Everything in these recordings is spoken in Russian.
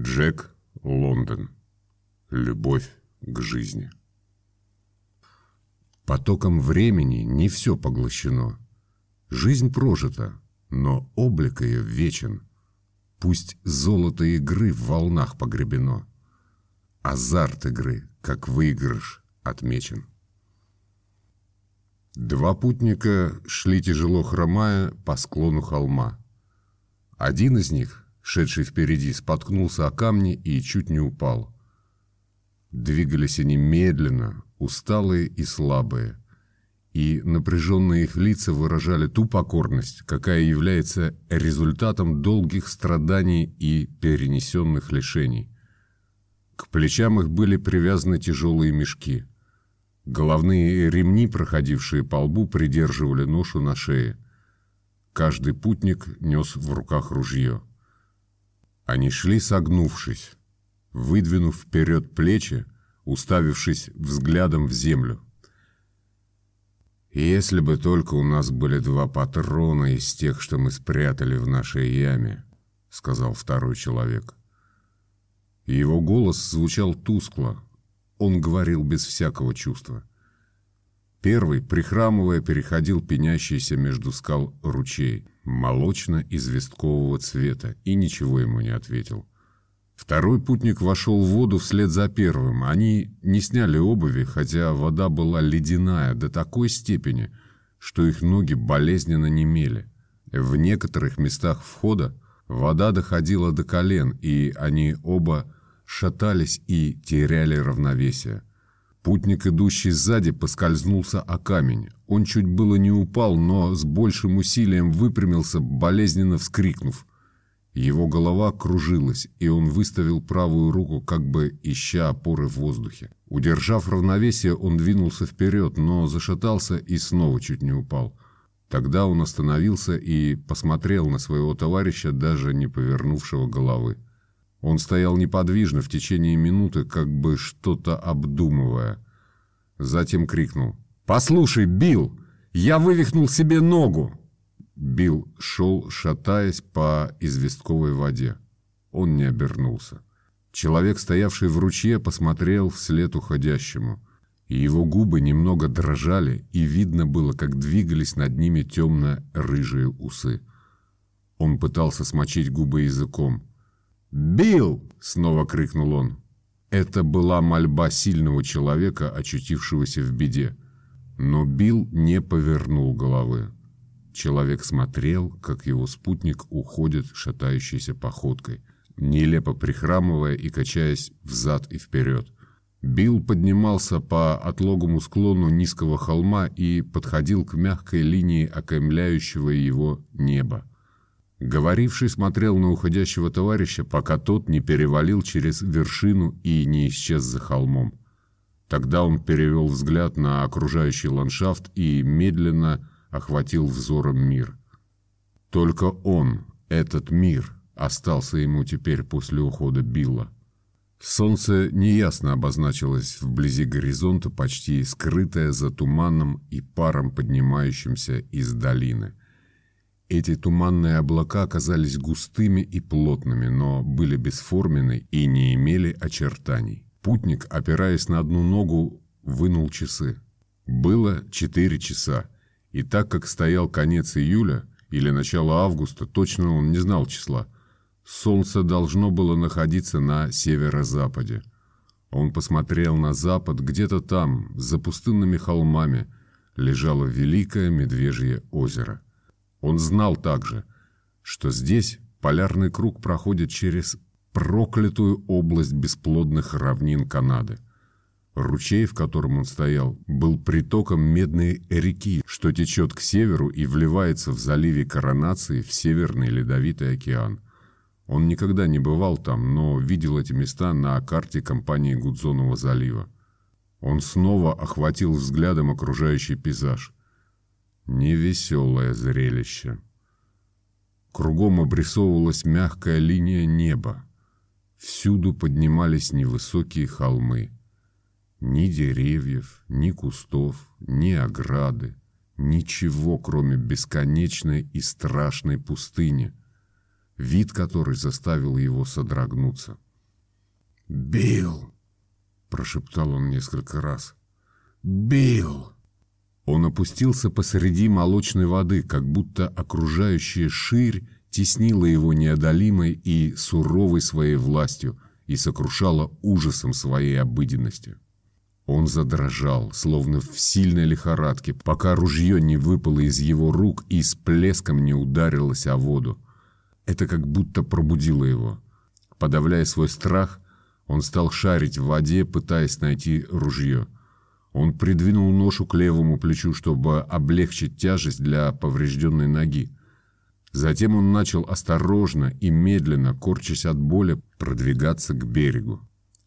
Джек Лондон. Любовь к жизни. Потоком времени не все поглощено. Жизнь прожита, но облик ее вечен. Пусть золото игры в волнах погребено. Азарт игры, как выигрыш, отмечен. Два путника шли тяжело хромая по склону холма. Один из них, шедший впереди, споткнулся о камни и чуть не упал. Двигались они медленно, усталые и слабые, и напряженные их лица выражали ту покорность, какая является результатом долгих страданий и перенесенных лишений. К плечам их были привязаны тяжелые мешки. Головные ремни, проходившие по лбу, придерживали ношу на шее. Каждый путник нес в руках ружье. Они шли согнувшись, выдвинув вперед плечи, уставившись взглядом в землю. «Если бы только у нас были два патрона из тех, что мы спрятали в нашей яме», — сказал второй человек. Его голос звучал тускло, он говорил без всякого чувства. Первый, прихрамывая, переходил пенящийся между скал ручей, молочно-известкового цвета, и ничего ему не ответил. Второй путник вошел в воду вслед за первым. Они не сняли обуви, хотя вода была ледяная до такой степени, что их ноги болезненно немели. В некоторых местах входа вода доходила до колен, и они оба шатались и теряли равновесие. Путник, идущий сзади, поскользнулся о камень. Он чуть было не упал, но с большим усилием выпрямился, болезненно вскрикнув. Его голова кружилась, и он выставил правую руку, как бы ища опоры в воздухе. Удержав равновесие, он двинулся вперед, но зашатался и снова чуть не упал. Тогда он остановился и посмотрел на своего товарища, даже не повернувшего головы. Он стоял неподвижно в течение минуты, как бы что-то обдумывая. Затем крикнул. «Послушай, Билл, я вывихнул себе ногу!» Билл шел, шатаясь по известковой воде. Он не обернулся. Человек, стоявший в ручье, посмотрел вслед уходящему. Его губы немного дрожали, и видно было, как двигались над ними темно-рыжие усы. Он пытался смочить губы языком. «Билл!» — снова крикнул он. Это была мольба сильного человека, очутившегося в беде. Но Билл не повернул головы. Человек смотрел, как его спутник уходит шатающейся походкой, нелепо прихрамывая и качаясь взад и вперед. Билл поднимался по отлогому склону низкого холма и подходил к мягкой линии окаймляющего его неба. Говоривший смотрел на уходящего товарища, пока тот не перевалил через вершину и не исчез за холмом. Тогда он перевел взгляд на окружающий ландшафт и медленно охватил взором мир. Только он, этот мир, остался ему теперь после ухода Билла. Солнце неясно обозначилось вблизи горизонта, почти скрытое за туманом и паром, поднимающимся из долины. Эти туманные облака оказались густыми и плотными, но были бесформенны и не имели очертаний. Путник, опираясь на одну ногу, вынул часы. Было четыре часа, и так как стоял конец июля или начало августа, точно он не знал числа, солнце должно было находиться на северо-западе. Он посмотрел на запад, где-то там, за пустынными холмами, лежало великое медвежье озеро. Он знал также, что здесь полярный круг проходит через проклятую область бесплодных равнин Канады. Ручей, в котором он стоял, был притоком Медной реки, что течет к северу и вливается в заливе Коронации в Северный Ледовитый океан. Он никогда не бывал там, но видел эти места на карте компании Гудзонова залива. Он снова охватил взглядом окружающий пейзаж. Невеселое зрелище. Кругом обрисовывалась мягкая линия неба. Всюду поднимались невысокие холмы. Ни деревьев, ни кустов, ни ограды. Ничего, кроме бесконечной и страшной пустыни, вид которой заставил его содрогнуться. «Билл!» – прошептал он несколько раз. «Билл!» Он опустился посреди молочной воды, как будто окружающая ширь теснила его неодолимой и суровой своей властью и сокрушала ужасом своей обыденности. Он задрожал, словно в сильной лихорадке, пока ружье не выпало из его рук и с плеском не ударилось о воду. Это как будто пробудило его. Подавляя свой страх, он стал шарить в воде, пытаясь найти ружье. Он придвинул ношу к левому плечу, чтобы облегчить тяжесть для поврежденной ноги. Затем он начал осторожно и медленно, корчась от боли, продвигаться к берегу.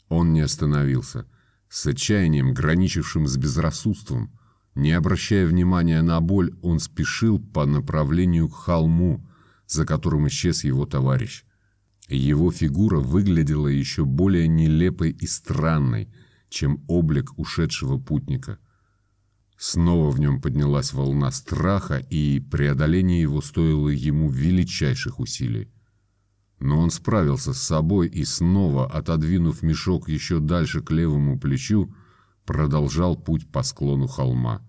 Он не остановился. С отчаянием, граничившим с безрассудством, не обращая внимания на боль, он спешил по направлению к холму, за которым исчез его товарищ. Его фигура выглядела еще более нелепой и странной, чем облик ушедшего путника. Снова в нем поднялась волна страха, и преодоление его стоило ему величайших усилий. Но он справился с собой и снова, отодвинув мешок еще дальше к левому плечу, продолжал путь по склону холма.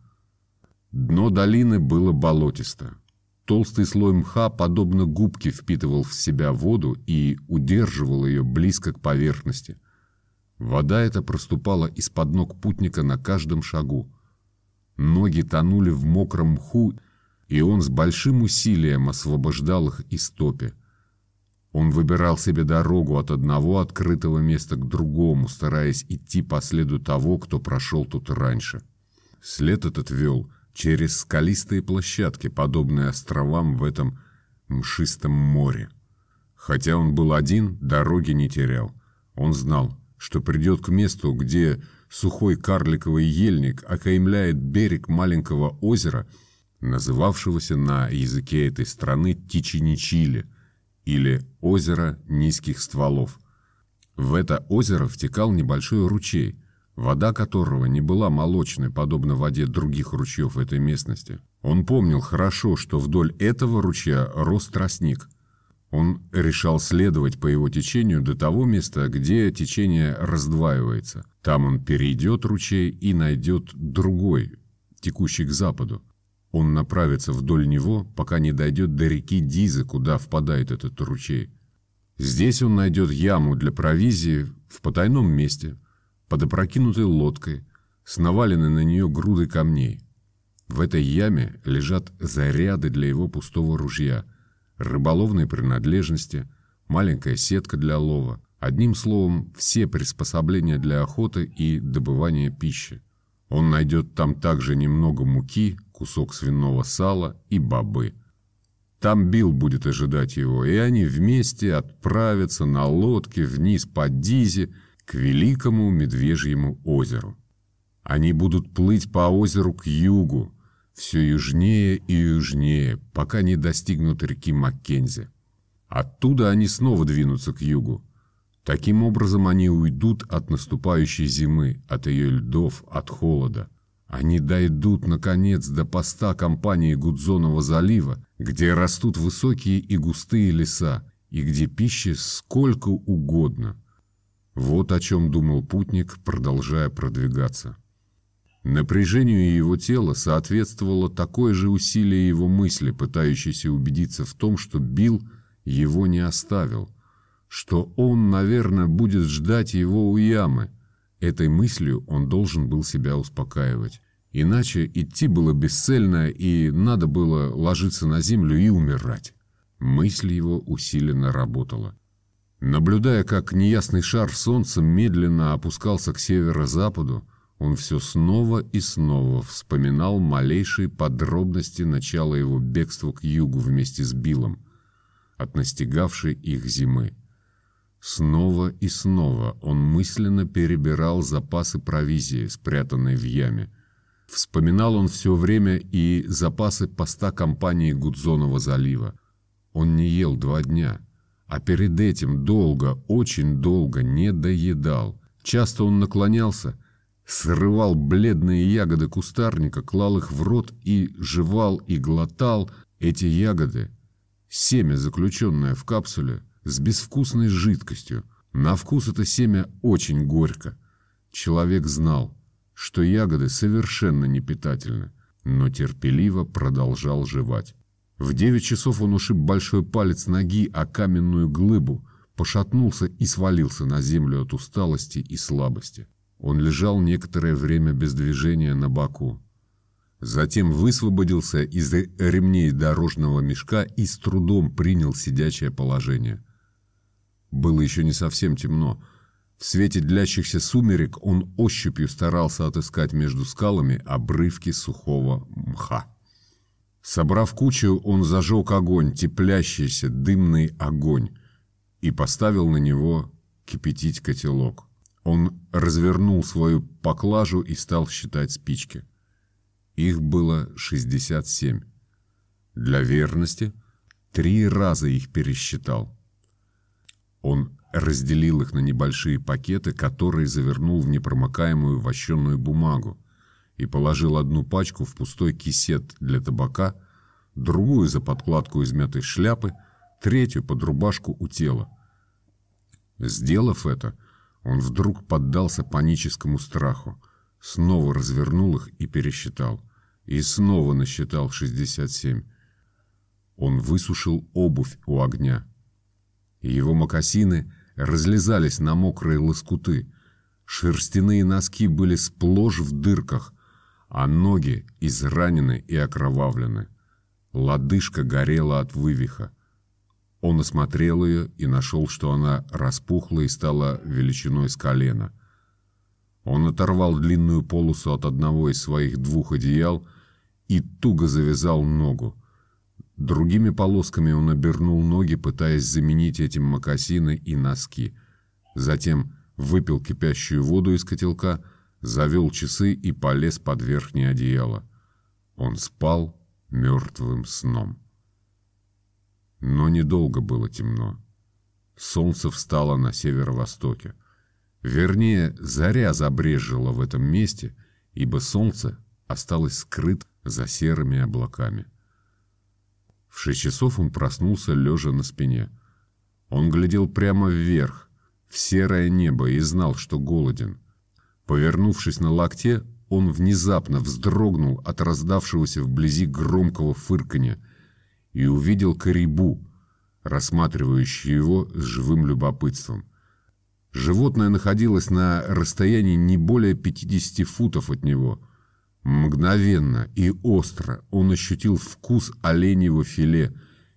Дно долины было болотисто. Толстый слой мха, подобно губке, впитывал в себя воду и удерживал ее близко к поверхности. Вода эта проступала из-под ног путника на каждом шагу. Ноги тонули в мокром мху, и он с большим усилием освобождал их из топи. Он выбирал себе дорогу от одного открытого места к другому, стараясь идти по следу того, кто прошел тут раньше. След этот вел через скалистые площадки, подобные островам в этом мшистом море. Хотя он был один, дороги не терял. Он знал, что придет к месту, где сухой карликовый ельник окаймляет берег маленького озера, называвшегося на языке этой страны Тичиничили, или озеро низких стволов. В это озеро втекал небольшой ручей, вода которого не была молочной, подобно воде других ручьев этой местности. Он помнил хорошо, что вдоль этого ручья рос тростник – он решал следовать по его течению до того места, где течение раздваивается. Там он перейдет ручей и найдет другой, текущий к западу. Он направится вдоль него, пока не дойдет до реки Дизы, куда впадает этот ручей. Здесь он найдет яму для провизии в потайном месте, под опрокинутой лодкой, с наваленной на нее грудой камней. В этой яме лежат заряды для его пустого ружья – рыболовные принадлежности, маленькая сетка для лова. Одним словом, все приспособления для охоты и добывания пищи. Он найдет там также немного муки, кусок свиного сала и бобы. Там Билл будет ожидать его, и они вместе отправятся на лодке вниз по Дизе к великому Медвежьему озеру. Они будут плыть по озеру к югу, все южнее и южнее, пока не достигнут реки Маккензи. Оттуда они снова двинутся к югу. Таким образом они уйдут от наступающей зимы, от ее льдов, от холода. Они дойдут, наконец, до поста компании Гудзонова залива, где растут высокие и густые леса, и где пищи сколько угодно. Вот о чем думал путник, продолжая продвигаться. Напряжению его тела соответствовало такое же усилие его мысли, пытающейся убедиться в том, что Билл его не оставил, что он, наверное, будет ждать его у ямы. Этой мыслью он должен был себя успокаивать. Иначе идти было бесцельно, и надо было ложиться на землю и умирать. Мысль его усиленно работала. Наблюдая, как неясный шар солнца медленно опускался к северо-западу, он все снова и снова вспоминал малейшие подробности начала его бегства к югу вместе с Биллом, от настигавшей их зимы. Снова и снова он мысленно перебирал запасы провизии, спрятанные в яме. Вспоминал он все время и запасы поста компании Гудзонова залива. Он не ел два дня, а перед этим долго, очень долго не доедал. Часто он наклонялся срывал бледные ягоды кустарника, клал их в рот и жевал и глотал эти ягоды, семя, заключенное в капсуле, с безвкусной жидкостью, На вкус это семя очень горько. Человек знал, что ягоды совершенно не питательны, но терпеливо продолжал жевать. В девять часов он ушиб большой палец ноги о каменную глыбу, пошатнулся и свалился на землю от усталости и слабости. Он лежал некоторое время без движения на боку. Затем высвободился из ремней дорожного мешка и с трудом принял сидячее положение. Было еще не совсем темно. В свете длящихся сумерек он ощупью старался отыскать между скалами обрывки сухого мха. Собрав кучу, он зажег огонь, теплящийся дымный огонь, и поставил на него кипятить котелок. Он развернул свою поклажу и стал считать спички. Их было 67. Для верности три раза их пересчитал. Он разделил их на небольшие пакеты, которые завернул в непромокаемую вощенную бумагу и положил одну пачку в пустой кисет для табака, другую за подкладку измятой шляпы, третью под рубашку у тела. Сделав это, он вдруг поддался паническому страху, снова развернул их и пересчитал. И снова насчитал 67. Он высушил обувь у огня. И его мокасины разлезались на мокрые лоскуты. Шерстяные носки были сплошь в дырках, а ноги изранены и окровавлены. Лодыжка горела от вывиха. Он осмотрел ее и нашел, что она распухла и стала величиной с колена. Он оторвал длинную полосу от одного из своих двух одеял и туго завязал ногу. Другими полосками он обернул ноги, пытаясь заменить этим мокасины и носки. Затем выпил кипящую воду из котелка, завел часы и полез под верхнее одеяло. Он спал мертвым сном. Но недолго было темно. Солнце встало на северо-востоке. Вернее, заря забрежила в этом месте, ибо солнце осталось скрыт за серыми облаками. В шесть часов он проснулся, лежа на спине. Он глядел прямо вверх, в серое небо, и знал, что голоден. Повернувшись на локте, он внезапно вздрогнул от раздавшегося вблизи громкого фырканья – и увидел Карибу, рассматривающий его с живым любопытством. Животное находилось на расстоянии не более 50 футов от него. Мгновенно и остро он ощутил вкус оленьего филе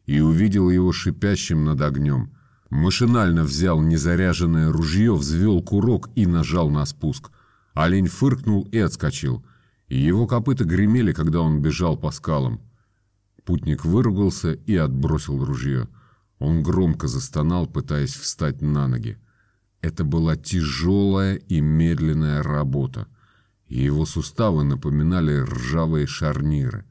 и увидел его шипящим над огнем. Машинально взял незаряженное ружье, взвел курок и нажал на спуск. Олень фыркнул и отскочил. Его копыта гремели, когда он бежал по скалам. Путник выругался и отбросил ружье. Он громко застонал, пытаясь встать на ноги. Это была тяжелая и медленная работа. И его суставы напоминали ржавые шарниры.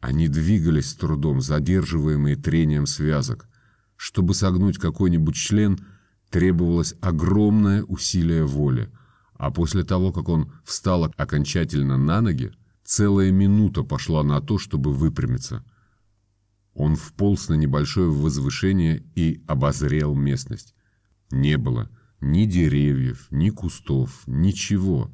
Они двигались с трудом, задерживаемые трением связок. Чтобы согнуть какой-нибудь член, требовалось огромное усилие воли. А после того, как он встал окончательно на ноги, Целая минута пошла на то, чтобы выпрямиться. Он вполз на небольшое возвышение и обозрел местность. Не было ни деревьев, ни кустов, ничего,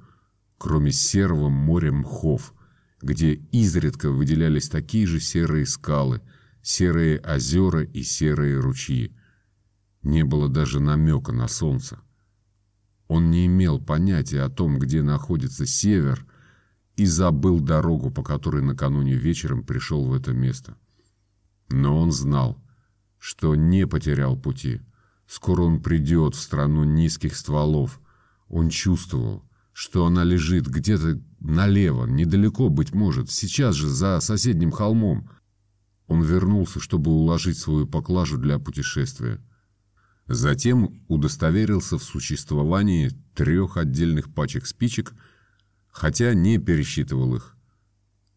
кроме серого моря мхов, где изредка выделялись такие же серые скалы, серые озера и серые ручьи. Не было даже намека на солнце. Он не имел понятия о том, где находится север – и забыл дорогу, по которой накануне вечером пришел в это место. Но он знал, что не потерял пути. Скоро он придет в страну низких стволов. Он чувствовал, что она лежит где-то налево, недалеко, быть может, сейчас же за соседним холмом. Он вернулся, чтобы уложить свою поклажу для путешествия. Затем удостоверился в существовании трех отдельных пачек спичек – хотя не пересчитывал их.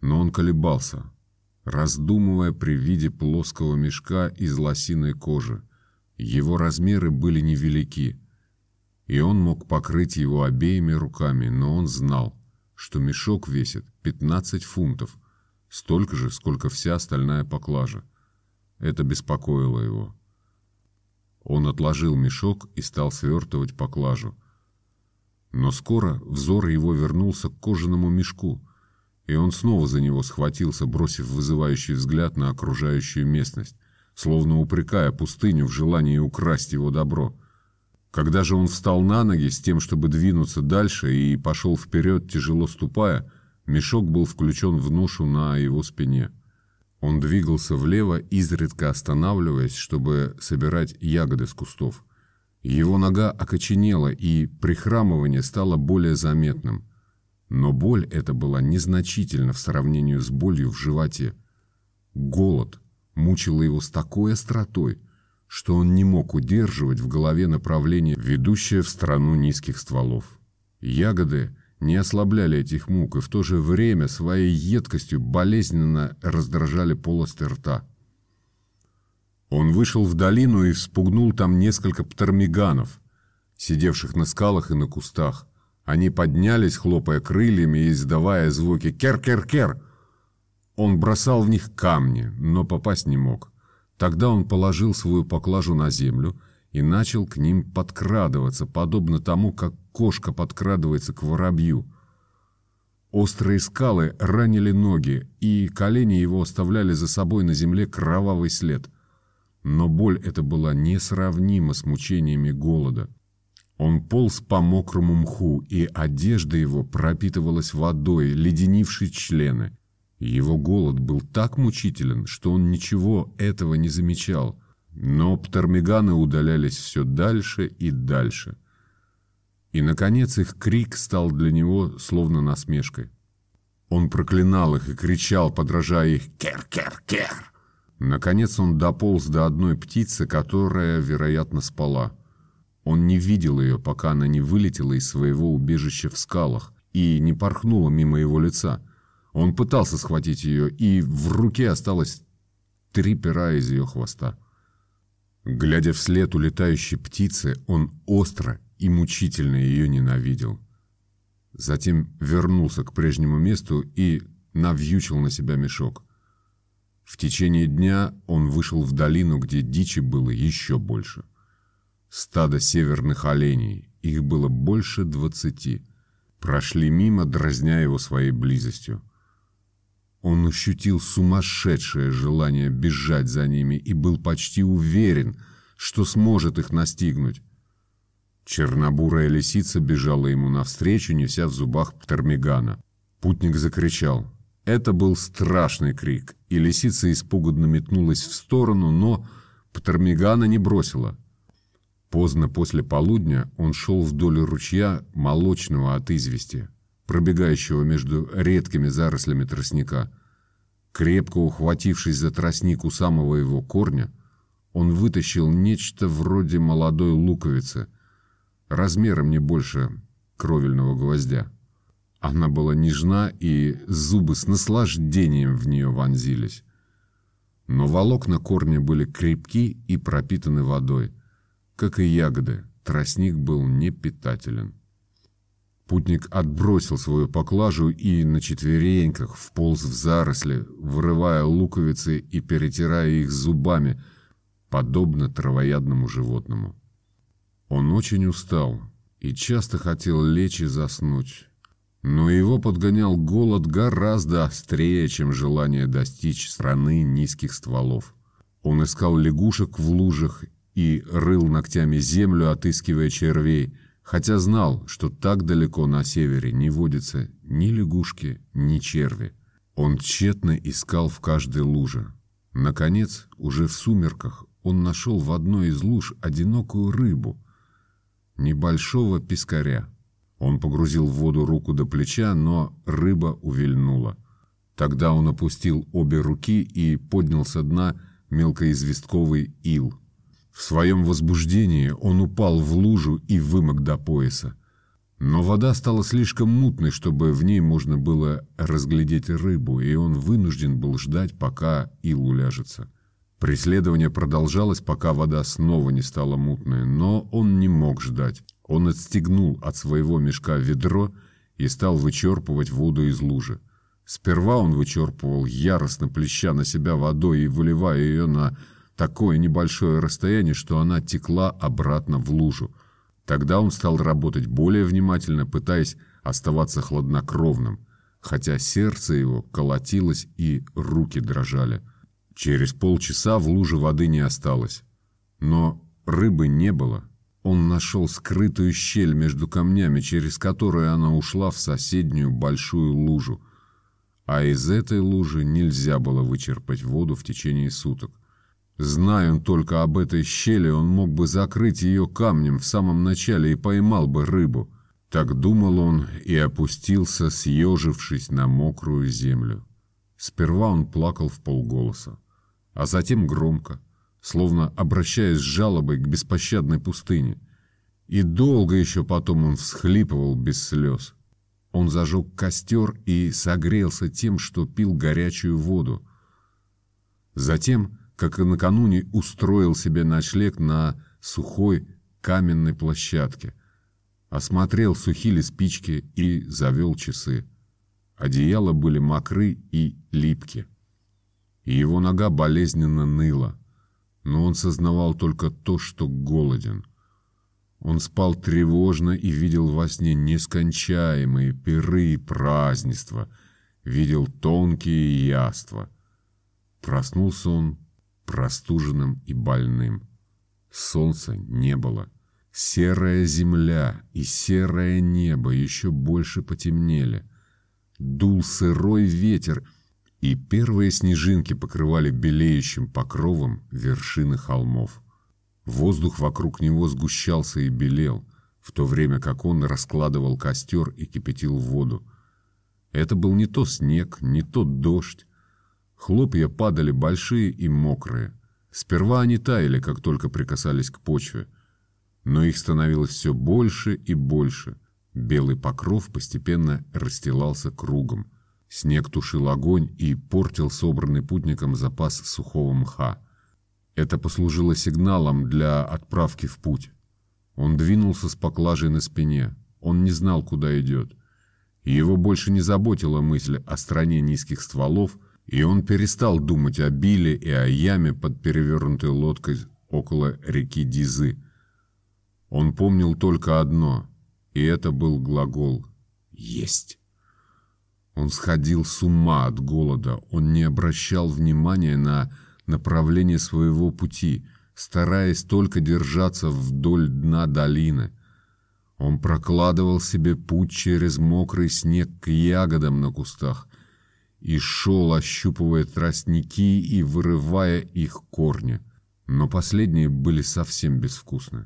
Но он колебался, раздумывая при виде плоского мешка из лосиной кожи. Его размеры были невелики, и он мог покрыть его обеими руками, но он знал, что мешок весит 15 фунтов, столько же, сколько вся остальная поклажа. Это беспокоило его. Он отложил мешок и стал свертывать поклажу. Но скоро взор его вернулся к кожаному мешку, и он снова за него схватился, бросив вызывающий взгляд на окружающую местность, словно упрекая пустыню в желании украсть его добро. Когда же он встал на ноги с тем, чтобы двинуться дальше, и пошел вперед, тяжело ступая, мешок был включен в ношу на его спине. Он двигался влево, изредка останавливаясь, чтобы собирать ягоды с кустов. Его нога окоченела, и прихрамывание стало более заметным. Но боль эта была незначительна в сравнении с болью в животе. Голод мучил его с такой остротой, что он не мог удерживать в голове направление, ведущее в страну низких стволов. Ягоды не ослабляли этих мук и в то же время своей едкостью болезненно раздражали полости рта. Он вышел в долину и вспугнул там несколько птермиганов, сидевших на скалах и на кустах. Они поднялись, хлопая крыльями и издавая звуки «кер-кер-кер». Он бросал в них камни, но попасть не мог. Тогда он положил свою поклажу на землю и начал к ним подкрадываться, подобно тому, как кошка подкрадывается к воробью. Острые скалы ранили ноги, и колени его оставляли за собой на земле кровавый след. Но боль эта была несравнима с мучениями голода. Он полз по мокрому мху, и одежда его пропитывалась водой, леденившей члены. Его голод был так мучителен, что он ничего этого не замечал. Но птермиганы удалялись все дальше и дальше. И, наконец, их крик стал для него словно насмешкой. Он проклинал их и кричал, подражая их «Кер-кер-кер!». Наконец он дополз до одной птицы, которая, вероятно, спала. Он не видел ее, пока она не вылетела из своего убежища в скалах и не порхнула мимо его лица. Он пытался схватить ее, и в руке осталось три пера из ее хвоста. Глядя вслед улетающей птицы, он остро и мучительно ее ненавидел. Затем вернулся к прежнему месту и навьючил на себя мешок. В течение дня он вышел в долину, где дичи было еще больше. Стадо северных оленей, их было больше двадцати, прошли мимо, дразня его своей близостью. Он ощутил сумасшедшее желание бежать за ними и был почти уверен, что сможет их настигнуть. Чернобурая лисица бежала ему навстречу, неся в зубах птермигана. Путник закричал. Это был страшный крик, и лисица испуганно метнулась в сторону, но птермигана не бросила. Поздно после полудня он шел вдоль ручья молочного от извести пробегающего между редкими зарослями тростника. Крепко ухватившись за тростник у самого его корня, он вытащил нечто вроде молодой луковицы, размером не больше кровельного гвоздя. Она была нежна, и зубы с наслаждением в нее вонзились. Но волокна корня были крепки и пропитаны водой. Как и ягоды, тростник был непитателен. Путник отбросил свою поклажу и на четвереньках вполз в заросли, вырывая луковицы и перетирая их зубами, подобно травоядному животному. Он очень устал и часто хотел лечь и заснуть, но его подгонял голод гораздо острее, чем желание достичь страны низких стволов. Он искал лягушек в лужах и рыл ногтями землю, отыскивая червей – хотя знал, что так далеко на севере не водятся ни лягушки, ни черви. Он тщетно искал в каждой луже. Наконец, уже в сумерках, он нашел в одной из луж одинокую рыбу, небольшого пескаря. Он погрузил в воду руку до плеча, но рыба увильнула. Тогда он опустил обе руки и поднял со дна мелкоизвестковый ил – в своем возбуждении он упал в лужу и вымок до пояса. Но вода стала слишком мутной, чтобы в ней можно было разглядеть рыбу, и он вынужден был ждать, пока ил уляжется. Преследование продолжалось, пока вода снова не стала мутной, но он не мог ждать. Он отстегнул от своего мешка ведро и стал вычерпывать воду из лужи. Сперва он вычерпывал, яростно плеща на себя водой и выливая ее на такое небольшое расстояние, что она текла обратно в лужу. Тогда он стал работать более внимательно, пытаясь оставаться хладнокровным, хотя сердце его колотилось и руки дрожали. Через полчаса в луже воды не осталось. Но рыбы не было. Он нашел скрытую щель между камнями, через которую она ушла в соседнюю большую лужу. А из этой лужи нельзя было вычерпать воду в течение суток. Зная он только об этой щели, он мог бы закрыть ее камнем в самом начале и поймал бы рыбу. Так думал он и опустился, съежившись на мокрую землю. Сперва он плакал в полголоса, а затем громко, словно обращаясь с жалобой к беспощадной пустыне. И долго еще потом он всхлипывал без слез. Он зажег костер и согрелся тем, что пил горячую воду. Затем, как и накануне, устроил себе ночлег на сухой каменной площадке, осмотрел, сухили спички и завел часы. Одеяла были мокры и липки. И его нога болезненно ныла но он сознавал только то, что голоден. Он спал тревожно и видел во сне нескончаемые пиры и празднества, видел тонкие яства. Проснулся он простуженным и больным. Солнца не было. Серая земля и серое небо еще больше потемнели. Дул сырой ветер — и первые снежинки покрывали белеющим покровом вершины холмов. Воздух вокруг него сгущался и белел, в то время как он раскладывал костер и кипятил воду. Это был не то снег, не то дождь. Хлопья падали большие и мокрые. Сперва они таяли, как только прикасались к почве. Но их становилось все больше и больше. Белый покров постепенно расстилался кругом. Снег тушил огонь и портил собранный путником запас сухого мха. Это послужило сигналом для отправки в путь. Он двинулся с поклажей на спине. Он не знал, куда идет. его больше не заботила мысль о стране низких стволов, и он перестал думать о Биле и о яме под перевернутой лодкой около реки Дизы. Он помнил только одно, и это был глагол «есть». Он сходил с ума от голода, он не обращал внимания на направление своего пути, стараясь только держаться вдоль дна долины. Он прокладывал себе путь через мокрый снег к ягодам на кустах и шел, ощупывая тростники и вырывая их корни. Но последние были совсем безвкусны.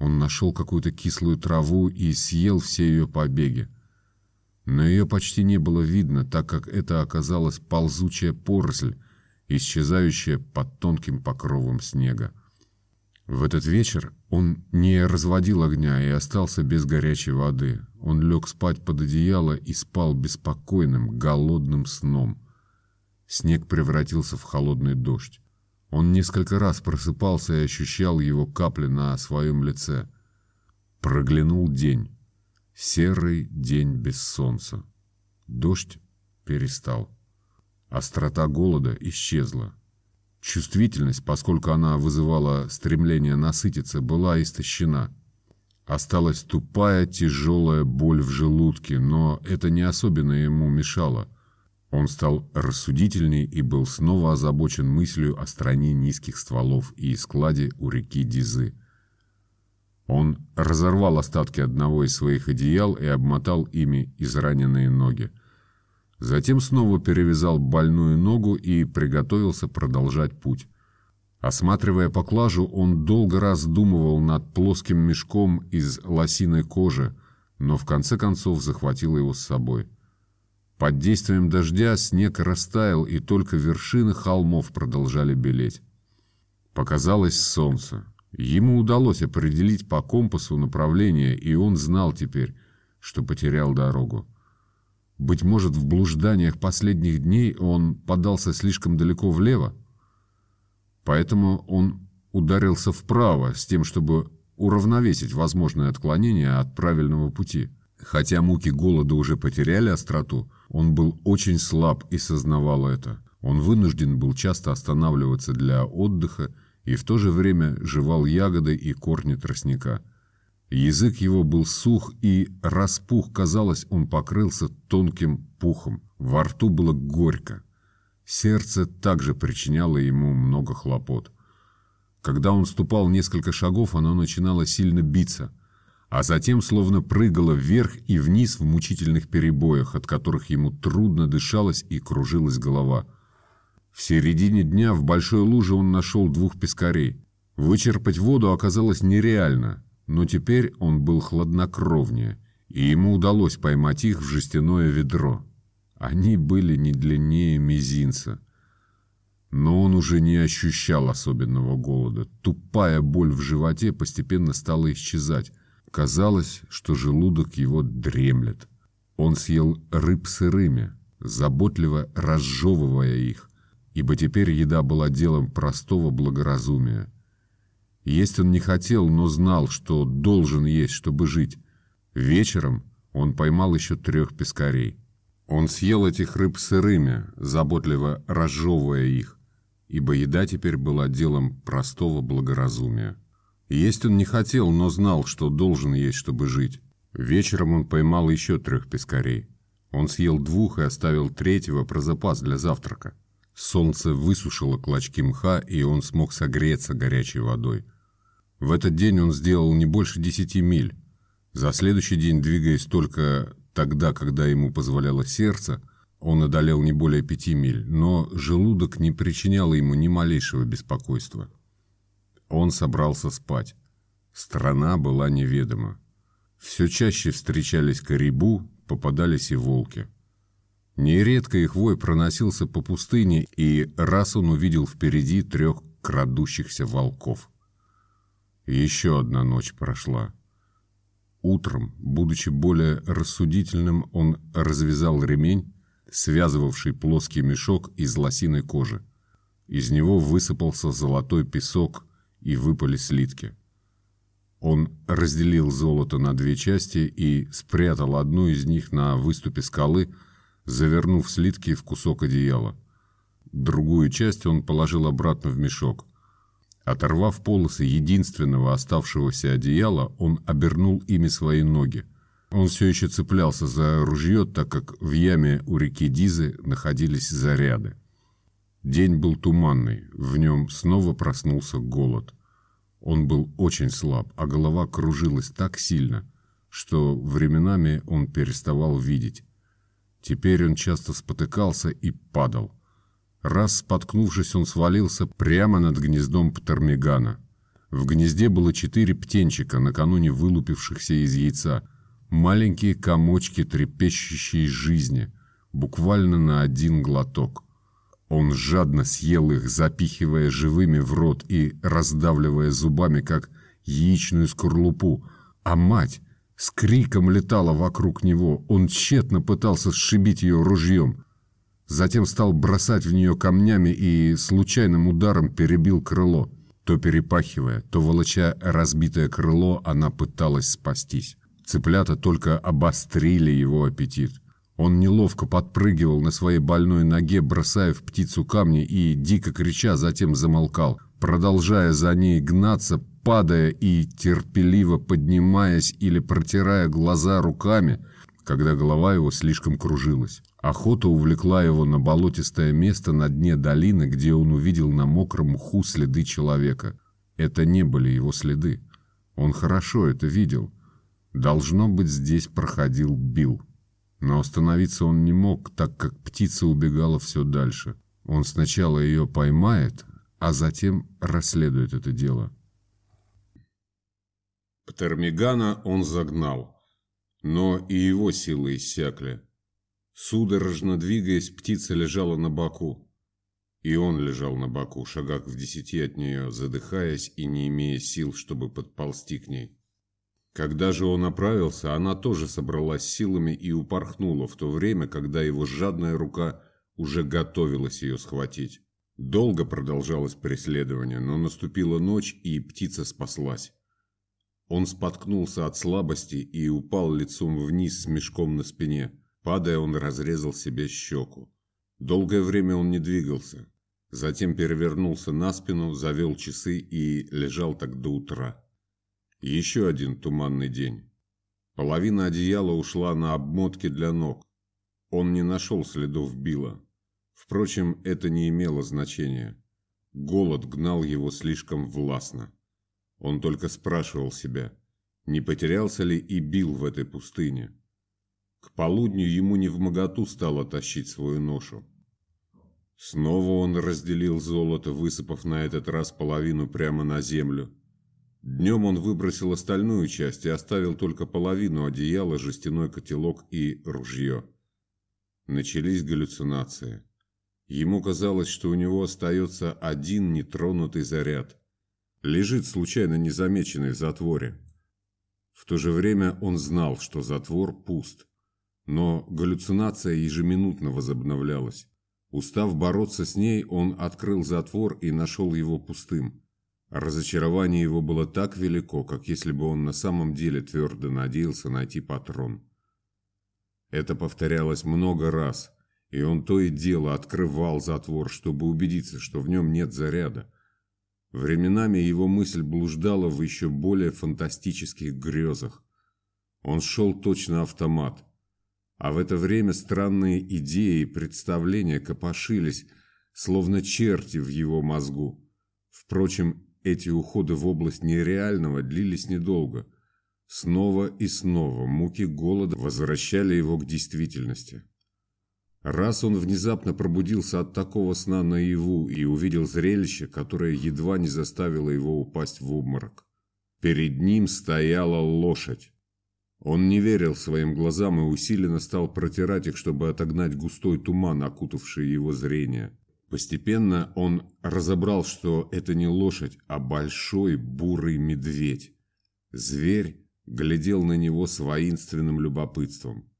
Он нашел какую-то кислую траву и съел все ее побеги но ее почти не было видно, так как это оказалась ползучая поросль, исчезающая под тонким покровом снега. В этот вечер он не разводил огня и остался без горячей воды. Он лег спать под одеяло и спал беспокойным, голодным сном. Снег превратился в холодный дождь. Он несколько раз просыпался и ощущал его капли на своем лице. Проглянул день. Серый день без солнца. Дождь перестал. Острота голода исчезла. Чувствительность, поскольку она вызывала стремление насытиться, была истощена. Осталась тупая, тяжелая боль в желудке, но это не особенно ему мешало. Он стал рассудительней и был снова озабочен мыслью о стране низких стволов и складе у реки Дизы. Он разорвал остатки одного из своих одеял и обмотал ими израненные ноги. Затем снова перевязал больную ногу и приготовился продолжать путь. Осматривая поклажу, он долго раздумывал над плоским мешком из лосиной кожи, но в конце концов захватил его с собой. Под действием дождя снег растаял, и только вершины холмов продолжали белеть. Показалось солнце. Ему удалось определить по компасу направление, и он знал теперь, что потерял дорогу. Быть может, в блужданиях последних дней он подался слишком далеко влево? Поэтому он ударился вправо с тем, чтобы уравновесить возможное отклонение от правильного пути. Хотя муки голода уже потеряли остроту, он был очень слаб и сознавал это. Он вынужден был часто останавливаться для отдыха и в то же время жевал ягоды и корни тростника. Язык его был сух и распух, казалось, он покрылся тонким пухом. Во рту было горько. Сердце также причиняло ему много хлопот. Когда он ступал несколько шагов, оно начинало сильно биться, а затем словно прыгало вверх и вниз в мучительных перебоях, от которых ему трудно дышалось и кружилась голова. В середине дня в большой луже он нашел двух пескарей. Вычерпать воду оказалось нереально, но теперь он был хладнокровнее, и ему удалось поймать их в жестяное ведро. Они были не длиннее мизинца. Но он уже не ощущал особенного голода. Тупая боль в животе постепенно стала исчезать. Казалось, что желудок его дремлет. Он съел рыб сырыми, заботливо разжевывая их, ибо теперь еда была делом простого благоразумия. Есть он не хотел, но знал, что должен есть, чтобы жить. Вечером он поймал еще трех пескарей. Он съел этих рыб сырыми, заботливо разжевывая их ибо еда теперь была делом простого благоразумия. Есть он не хотел, но знал, что должен есть, чтобы жить. Вечером он поймал еще трех пескарей. Он съел двух и оставил третьего про запас для завтрака. Солнце высушило клочки мха, и он смог согреться горячей водой. В этот день он сделал не больше десяти миль. За следующий день, двигаясь только тогда, когда ему позволяло сердце, он одолел не более пяти миль, но желудок не причинял ему ни малейшего беспокойства. Он собрался спать. Страна была неведома. Все чаще встречались корибу, попадались и волки. Нередко их вой проносился по пустыне, и раз он увидел впереди трех крадущихся волков. Еще одна ночь прошла. Утром, будучи более рассудительным, он развязал ремень, связывавший плоский мешок из лосиной кожи. Из него высыпался золотой песок и выпали слитки. Он разделил золото на две части и спрятал одну из них на выступе скалы, завернув слитки в кусок одеяла. Другую часть он положил обратно в мешок. Оторвав полосы единственного оставшегося одеяла, он обернул ими свои ноги – он все еще цеплялся за ружье, так как в яме у реки Дизы находились заряды. День был туманный, в нем снова проснулся голод. Он был очень слаб, а голова кружилась так сильно, что временами он переставал видеть. Теперь он часто спотыкался и падал. Раз споткнувшись, он свалился прямо над гнездом Птермигана. В гнезде было четыре птенчика, накануне вылупившихся из яйца – маленькие комочки трепещущей жизни, буквально на один глоток. Он жадно съел их, запихивая живыми в рот и раздавливая зубами, как яичную скорлупу, а мать с криком летала вокруг него. Он тщетно пытался сшибить ее ружьем. Затем стал бросать в нее камнями и случайным ударом перебил крыло. То перепахивая, то волоча разбитое крыло, она пыталась спастись. Цыплята только обострили его аппетит. Он неловко подпрыгивал на своей больной ноге, бросая в птицу камни и, дико крича, затем замолкал, продолжая за ней гнаться, падая и терпеливо поднимаясь или протирая глаза руками, когда голова его слишком кружилась. Охота увлекла его на болотистое место на дне долины, где он увидел на мокром мху следы человека. Это не были его следы. Он хорошо это видел. Должно быть, здесь проходил Билл. Но остановиться он не мог, так как птица убегала все дальше. Он сначала ее поймает, а затем расследует это дело. Птермигана он загнал, но и его силы иссякли. Судорожно двигаясь, птица лежала на боку. И он лежал на боку, шагах в десяти от нее, задыхаясь и не имея сил, чтобы подползти к ней. Когда же он оправился, она тоже собралась силами и упорхнула в то время, когда его жадная рука уже готовилась ее схватить. Долго продолжалось преследование, но наступила ночь, и птица спаслась. Он споткнулся от слабости и упал лицом вниз с мешком на спине. Падая, он разрезал себе щеку. Долгое время он не двигался. Затем перевернулся на спину, завел часы и лежал так до утра. Еще один туманный день. Половина одеяла ушла на обмотки для ног. Он не нашел следов Билла. Впрочем, это не имело значения. Голод гнал его слишком властно. Он только спрашивал себя, не потерялся ли и Билл в этой пустыне. К полудню ему не в моготу стало тащить свою ношу. Снова он разделил золото, высыпав на этот раз половину прямо на землю. Днем он выбросил остальную часть и оставил только половину одеяла, жестяной котелок и ружье. Начались галлюцинации. Ему казалось, что у него остается один нетронутый заряд. Лежит случайно незамеченный в затворе. В то же время он знал, что затвор пуст. Но галлюцинация ежеминутно возобновлялась. Устав бороться с ней, он открыл затвор и нашел его пустым. Разочарование его было так велико, как если бы он на самом деле твердо надеялся найти патрон. Это повторялось много раз, и он то и дело открывал затвор, чтобы убедиться, что в нем нет заряда. Временами его мысль блуждала в еще более фантастических грезах. Он шел точно автомат – а в это время странные идеи и представления копошились, словно черти в его мозгу. Впрочем, эти уходы в область нереального длились недолго. Снова и снова муки голода возвращали его к действительности. Раз он внезапно пробудился от такого сна наяву и увидел зрелище, которое едва не заставило его упасть в обморок. Перед ним стояла лошадь. Он не верил своим глазам и усиленно стал протирать их, чтобы отогнать густой туман, окутавший его зрение. Постепенно он разобрал, что это не лошадь, а большой бурый медведь. Зверь глядел на него с воинственным любопытством.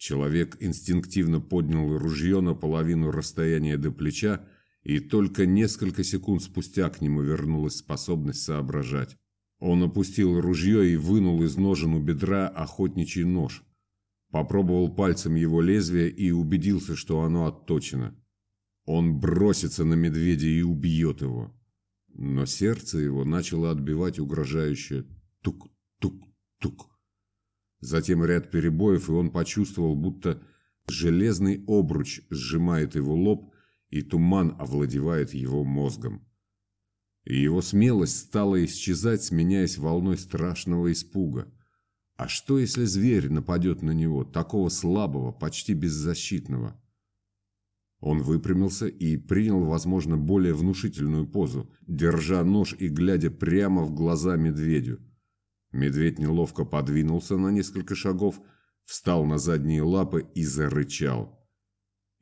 Человек инстинктивно поднял ружье на половину расстояния до плеча, и только несколько секунд спустя к нему вернулась способность соображать. Он опустил ружье и вынул из ножен у бедра охотничий нож. Попробовал пальцем его лезвие и убедился, что оно отточено. Он бросится на медведя и убьет его. Но сердце его начало отбивать угрожающее тук-тук-тук. Затем ряд перебоев, и он почувствовал, будто железный обруч сжимает его лоб, и туман овладевает его мозгом и его смелость стала исчезать, сменяясь волной страшного испуга. А что, если зверь нападет на него, такого слабого, почти беззащитного? Он выпрямился и принял, возможно, более внушительную позу, держа нож и глядя прямо в глаза медведю. Медведь неловко подвинулся на несколько шагов, встал на задние лапы и зарычал.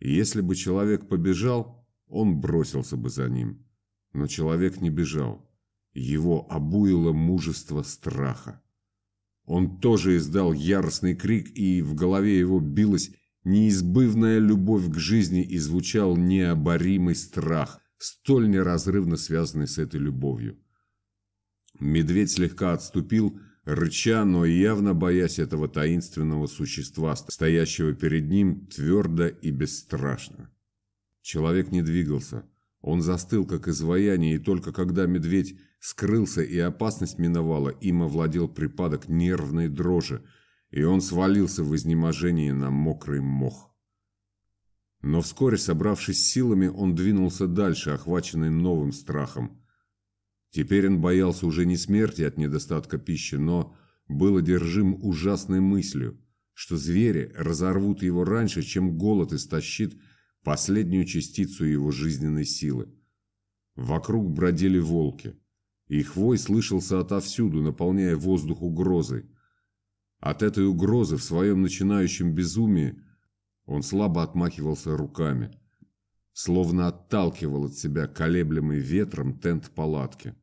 Если бы человек побежал, он бросился бы за ним. Но человек не бежал. Его обуило мужество страха. Он тоже издал яростный крик, и в голове его билась неизбывная любовь к жизни и звучал необоримый страх, столь неразрывно связанный с этой любовью. Медведь слегка отступил, рыча, но явно боясь этого таинственного существа, стоящего перед ним твердо и бесстрашно. Человек не двигался. Он застыл, как изваяние, и только когда медведь скрылся и опасность миновала, им овладел припадок нервной дрожи, и он свалился в изнеможении на мокрый мох. Но вскоре, собравшись силами, он двинулся дальше, охваченный новым страхом. Теперь он боялся уже не смерти от недостатка пищи, но был одержим ужасной мыслью, что звери разорвут его раньше, чем голод истощит последнюю частицу его жизненной силы. Вокруг бродили волки. Их вой слышался отовсюду, наполняя воздух угрозой. От этой угрозы в своем начинающем безумии он слабо отмахивался руками, словно отталкивал от себя колеблемый ветром тент палатки.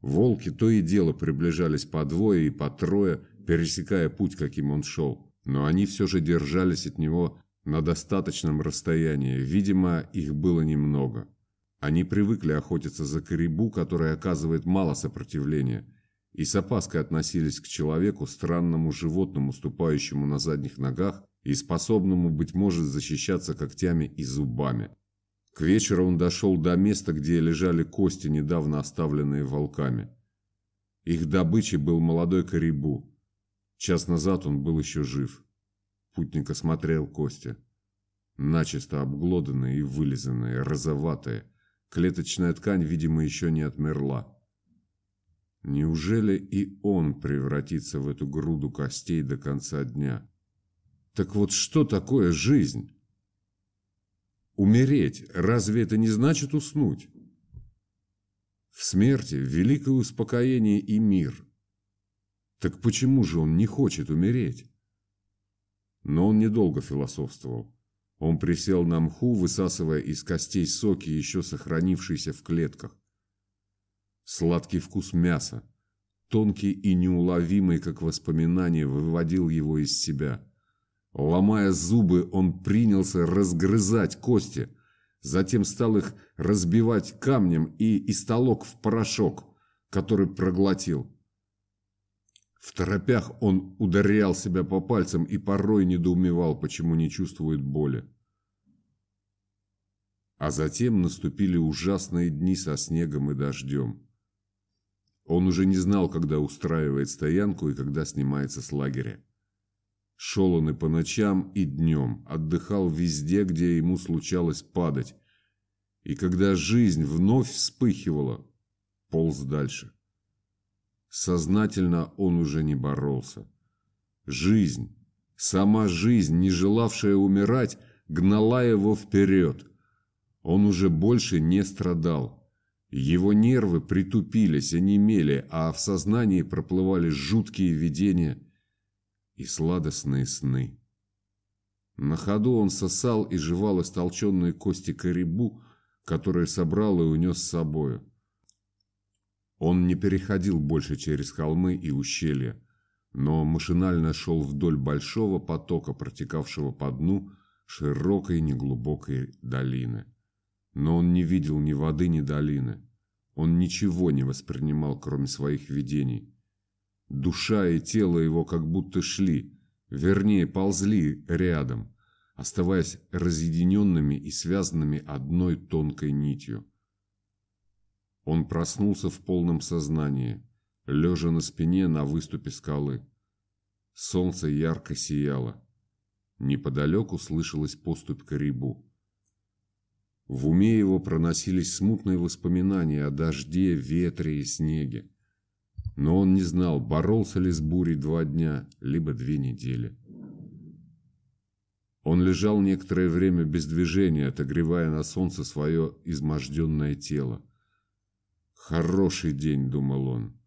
Волки то и дело приближались по двое и по трое, пересекая путь, каким он шел, но они все же держались от него на достаточном расстоянии, видимо, их было немного. Они привыкли охотиться за корибу, который оказывает мало сопротивления, и с опаской относились к человеку, странному животному, ступающему на задних ногах и способному, быть может, защищаться когтями и зубами. К вечеру он дошел до места, где лежали кости, недавно оставленные волками. Их добычей был молодой корибу. Час назад он был еще жив. Путник осмотрел кости. Начисто обглоданные и вылизанные, розоватые. Клеточная ткань, видимо, еще не отмерла. Неужели и он превратится в эту груду костей до конца дня? Так вот что такое жизнь? Умереть, разве это не значит уснуть? В смерти великое успокоение и мир. Так почему же он не хочет умереть? Но он недолго философствовал. Он присел на мху, высасывая из костей соки, еще сохранившиеся в клетках. Сладкий вкус мяса, тонкий и неуловимый, как воспоминание, выводил его из себя. Ломая зубы, он принялся разгрызать кости, затем стал их разбивать камнем и истолок в порошок, который проглотил. В торопях он ударял себя по пальцам и порой недоумевал, почему не чувствует боли. А затем наступили ужасные дни со снегом и дождем. Он уже не знал, когда устраивает стоянку и когда снимается с лагеря. Шел он и по ночам, и днем, отдыхал везде, где ему случалось падать. И когда жизнь вновь вспыхивала, полз дальше. Сознательно он уже не боролся. Жизнь, сама жизнь, не желавшая умирать, гнала его вперед. Он уже больше не страдал. Его нервы притупились, онемели, а в сознании проплывали жуткие видения и сладостные сны. На ходу он сосал и жевал истолченные кости корибу, которые собрал и унес с собою. Он не переходил больше через холмы и ущелья, но машинально шел вдоль большого потока, протекавшего по дну широкой неглубокой долины но он не видел ни воды, ни долины. Он ничего не воспринимал, кроме своих видений. Душа и тело его как будто шли, вернее, ползли рядом, оставаясь разъединенными и связанными одной тонкой нитью. Он проснулся в полном сознании, лежа на спине на выступе скалы. Солнце ярко сияло. Неподалеку слышалась поступь корибу. В уме его проносились смутные воспоминания о дожде, ветре и снеге. Но он не знал, боролся ли с бурей два дня, либо две недели. Он лежал некоторое время без движения, отогревая на солнце свое изможденное тело. «Хороший день», — думал он.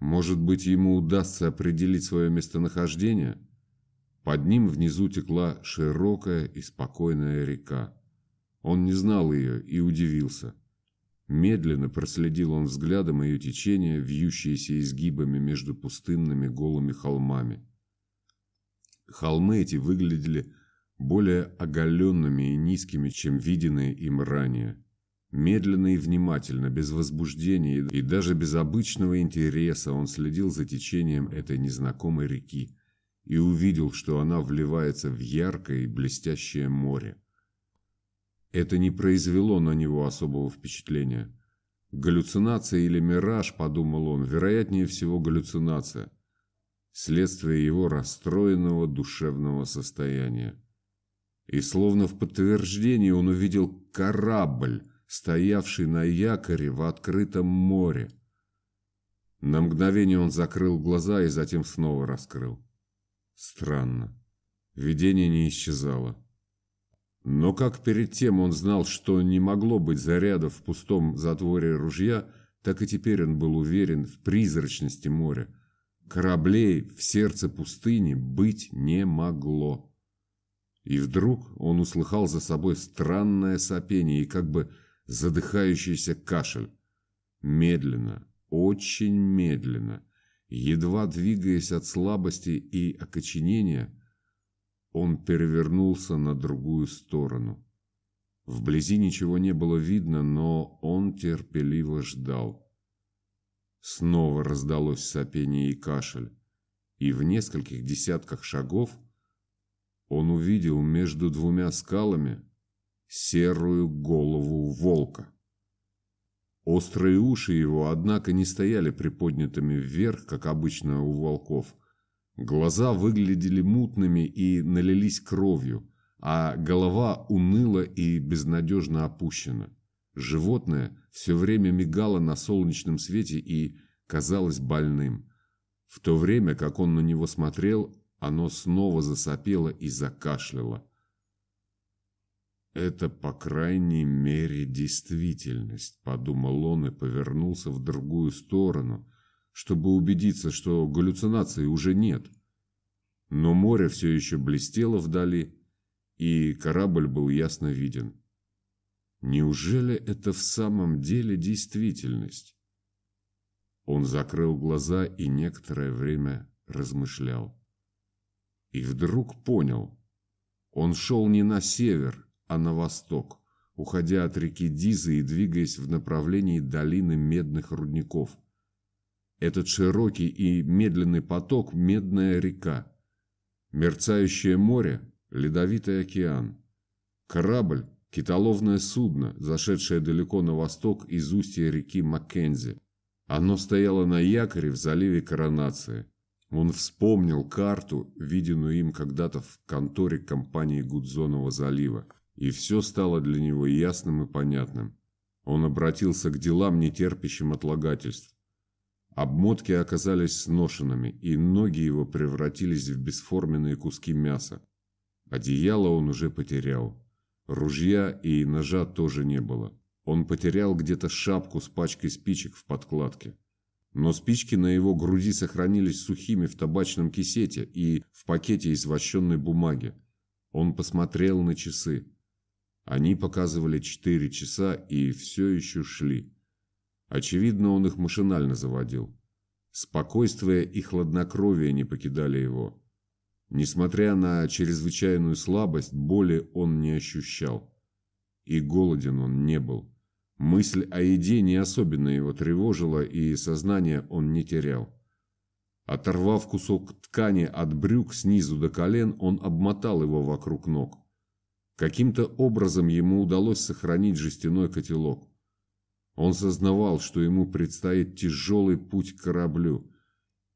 «Может быть, ему удастся определить свое местонахождение?» Под ним внизу текла широкая и спокойная река. Он не знал ее и удивился. Медленно проследил он взглядом ее течение, вьющееся изгибами между пустынными голыми холмами. Холмы эти выглядели более оголенными и низкими, чем виденные им ранее. Медленно и внимательно, без возбуждения и даже без обычного интереса он следил за течением этой незнакомой реки и увидел, что она вливается в яркое и блестящее море. Это не произвело на него особого впечатления. Галлюцинация или мираж, подумал он, вероятнее всего галлюцинация. Следствие его расстроенного душевного состояния. И словно в подтверждение он увидел корабль, стоявший на якоре в открытом море. На мгновение он закрыл глаза и затем снова раскрыл. Странно. Видение не исчезало. Но как перед тем он знал, что не могло быть зарядов в пустом затворе ружья, так и теперь он был уверен в призрачности моря. Кораблей в сердце пустыни быть не могло. И вдруг он услыхал за собой странное сопение и как бы задыхающийся кашель. Медленно, очень медленно, едва двигаясь от слабости и окоченения, он перевернулся на другую сторону. Вблизи ничего не было видно, но он терпеливо ждал. Снова раздалось сопение и кашель, и в нескольких десятках шагов он увидел между двумя скалами серую голову волка. Острые уши его, однако, не стояли приподнятыми вверх, как обычно у волков. Глаза выглядели мутными и налились кровью, а голова уныла и безнадежно опущена. Животное все время мигало на солнечном свете и казалось больным. В то время, как он на него смотрел, оно снова засопело и закашляло. «Это, по крайней мере, действительность», – подумал он и повернулся в другую сторону, чтобы убедиться, что галлюцинаций уже нет. Но море все еще блестело вдали, и корабль был ясно виден. Неужели это в самом деле действительность? Он закрыл глаза и некоторое время размышлял. И вдруг понял. Он шел не на север, а на восток, уходя от реки Дизы и двигаясь в направлении долины медных рудников. Этот широкий и медленный поток – медная река. Мерцающее море – ледовитый океан. Корабль – китоловное судно, зашедшее далеко на восток из устья реки Маккензи. Оно стояло на якоре в заливе Коронации. Он вспомнил карту, виденную им когда-то в конторе компании Гудзонова залива и все стало для него ясным и понятным. Он обратился к делам, не терпящим отлагательств. Обмотки оказались сношенными, и ноги его превратились в бесформенные куски мяса. Одеяло он уже потерял. Ружья и ножа тоже не было. Он потерял где-то шапку с пачкой спичек в подкладке. Но спички на его груди сохранились сухими в табачном кисете и в пакете из вощенной бумаги. Он посмотрел на часы. Они показывали четыре часа и все еще шли. Очевидно, он их машинально заводил. Спокойствие и хладнокровие не покидали его. Несмотря на чрезвычайную слабость, боли он не ощущал. И голоден он не был. Мысль о еде не особенно его тревожила, и сознание он не терял. Оторвав кусок ткани от брюк снизу до колен, он обмотал его вокруг ног. Каким-то образом ему удалось сохранить жестяной котелок. Он сознавал, что ему предстоит тяжелый путь к кораблю,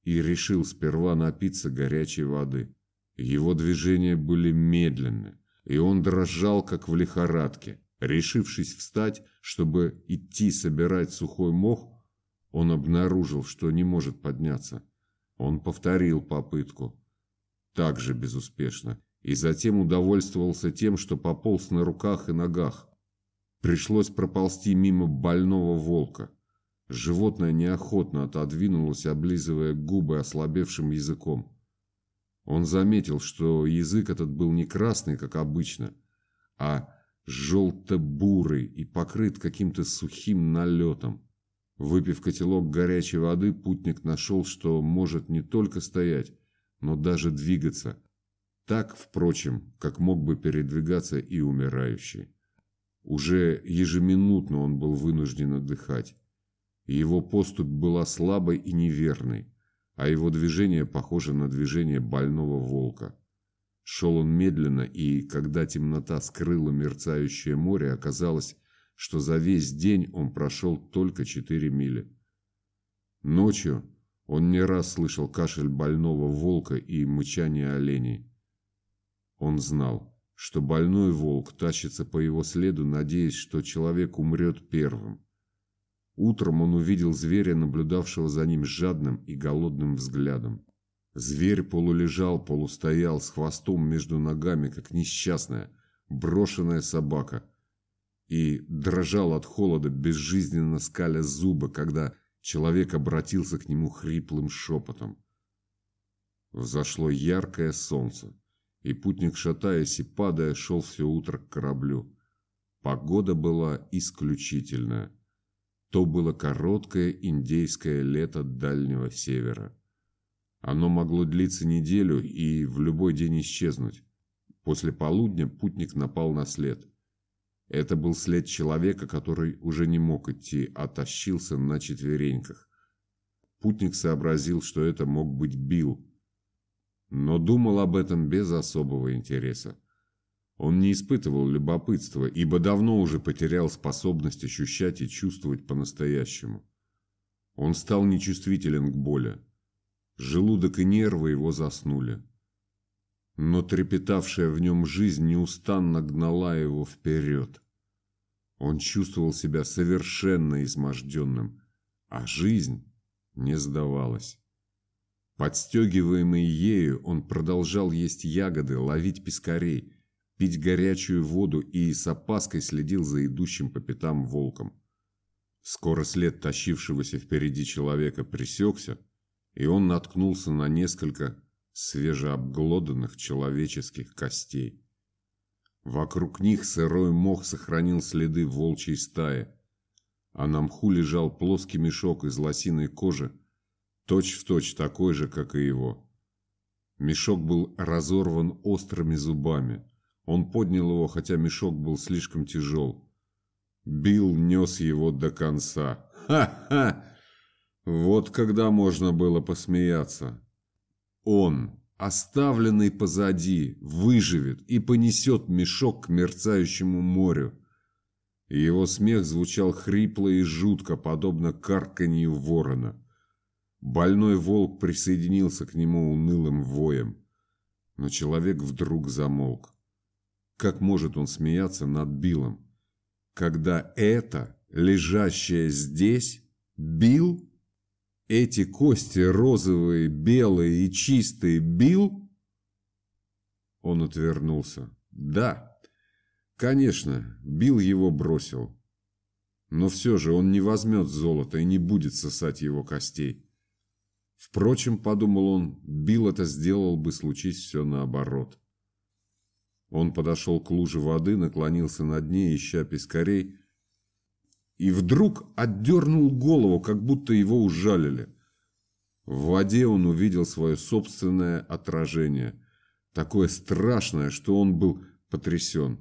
и решил сперва напиться горячей воды. Его движения были медленны, и он дрожал, как в лихорадке. Решившись встать, чтобы идти собирать сухой мох, он обнаружил, что не может подняться. Он повторил попытку. Также безуспешно и затем удовольствовался тем, что пополз на руках и ногах. Пришлось проползти мимо больного волка. Животное неохотно отодвинулось, облизывая губы ослабевшим языком. Он заметил, что язык этот был не красный, как обычно, а желто-бурый и покрыт каким-то сухим налетом. Выпив котелок горячей воды, путник нашел, что может не только стоять, но даже двигаться – так, впрочем, как мог бы передвигаться и умирающий. Уже ежеминутно он был вынужден отдыхать. Его поступь была слабой и неверной, а его движение похоже на движение больного волка. Шел он медленно, и когда темнота скрыла мерцающее море, оказалось, что за весь день он прошел только четыре мили. Ночью он не раз слышал кашель больного волка и мычание оленей. Он знал, что больной волк тащится по его следу, надеясь, что человек умрет первым. Утром он увидел зверя, наблюдавшего за ним жадным и голодным взглядом. Зверь полулежал, полустоял, с хвостом между ногами, как несчастная, брошенная собака, и дрожал от холода, безжизненно скаля зубы, когда человек обратился к нему хриплым шепотом. Взошло яркое солнце и путник, шатаясь и падая, шел все утро к кораблю. Погода была исключительная. То было короткое индейское лето Дальнего Севера. Оно могло длиться неделю и в любой день исчезнуть. После полудня путник напал на след. Это был след человека, который уже не мог идти, а тащился на четвереньках. путник сообразил, что это мог быть Билл, но думал об этом без особого интереса. Он не испытывал любопытства, ибо давно уже потерял способность ощущать и чувствовать по-настоящему. Он стал нечувствителен к боли. Желудок и нервы его заснули. Но трепетавшая в нем жизнь неустанно гнала его вперед. Он чувствовал себя совершенно изможденным, а жизнь не сдавалась. Подстегиваемый ею, он продолжал есть ягоды, ловить пескарей, пить горячую воду и с опаской следил за идущим по пятам волком. Скоро след тащившегося впереди человека пресекся, и он наткнулся на несколько свежеобглоданных человеческих костей. Вокруг них сырой мох сохранил следы волчьей стаи, а на мху лежал плоский мешок из лосиной кожи, точь-в-точь точь такой же, как и его. Мешок был разорван острыми зубами. Он поднял его, хотя мешок был слишком тяжел. Билл нес его до конца. Ха-ха! Вот когда можно было посмеяться. Он, оставленный позади, выживет и понесет мешок к мерцающему морю. Его смех звучал хрипло и жутко, подобно карканью ворона. Больной волк присоединился к нему унылым воем. Но человек вдруг замолк. Как может он смеяться над Биллом, когда это, лежащее здесь, Билл? Эти кости розовые, белые и чистые Билл? Он отвернулся. Да, конечно, Билл его бросил. Но все же он не возьмет золото и не будет сосать его костей. Впрочем, подумал он, Билл это сделал бы, случись все наоборот. Он подошел к луже воды, наклонился над ней, ища пескарей, и вдруг отдернул голову, как будто его ужалили. В воде он увидел свое собственное отражение, такое страшное, что он был потрясен.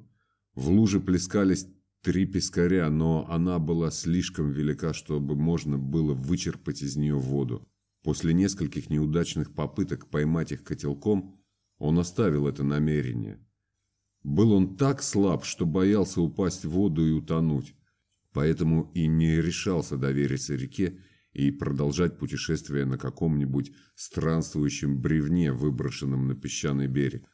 В луже плескались три пескаря, но она была слишком велика, чтобы можно было вычерпать из нее воду. После нескольких неудачных попыток поймать их котелком, он оставил это намерение. Был он так слаб, что боялся упасть в воду и утонуть, поэтому и не решался довериться реке и продолжать путешествие на каком-нибудь странствующем бревне, выброшенном на песчаный берег.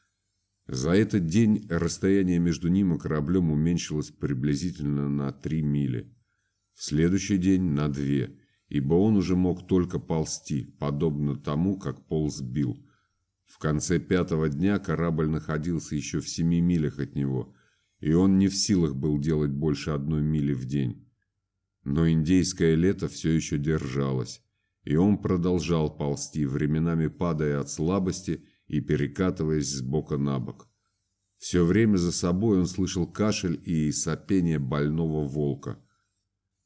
За этот день расстояние между ним и кораблем уменьшилось приблизительно на три мили. В следующий день на две – ибо он уже мог только ползти, подобно тому, как полз Билл. В конце пятого дня корабль находился еще в семи милях от него, и он не в силах был делать больше одной мили в день. Но индейское лето все еще держалось, и он продолжал ползти, временами падая от слабости и перекатываясь с бока на бок. Все время за собой он слышал кашель и сопение больного волка –